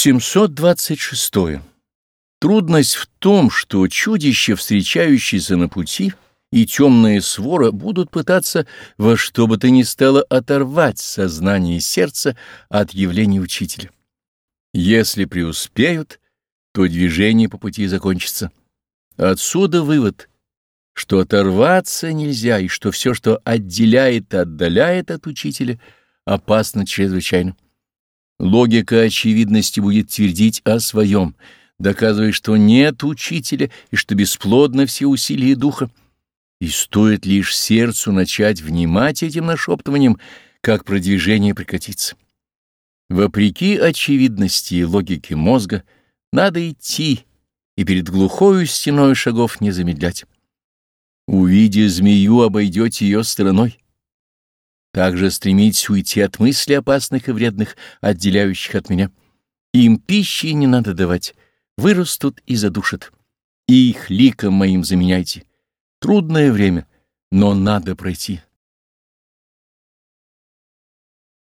726. Трудность в том, что чудища, встречающиеся на пути, и темная свора будут пытаться во что бы то ни стало оторвать сознание и сердце от явления учителя. Если преуспеют, то движение по пути закончится. Отсюда вывод, что оторваться нельзя, и что все, что отделяет и отдаляет от учителя, опасно чрезвычайно. Логика очевидности будет твердить о своем, доказывая, что нет учителя и что бесплодны все усилия духа. И стоит лишь сердцу начать внимать этим нашептыванием, как продвижение прекратится. Вопреки очевидности и логике мозга, надо идти и перед глухою стеной шагов не замедлять. Увидя змею, обойдете ее стороной. Также стремитесь уйти от мыслей опасных и вредных, отделяющих от меня. Им пищи не надо давать, вырастут и задушат. И их ликом моим заменяйте. Трудное время, но надо пройти.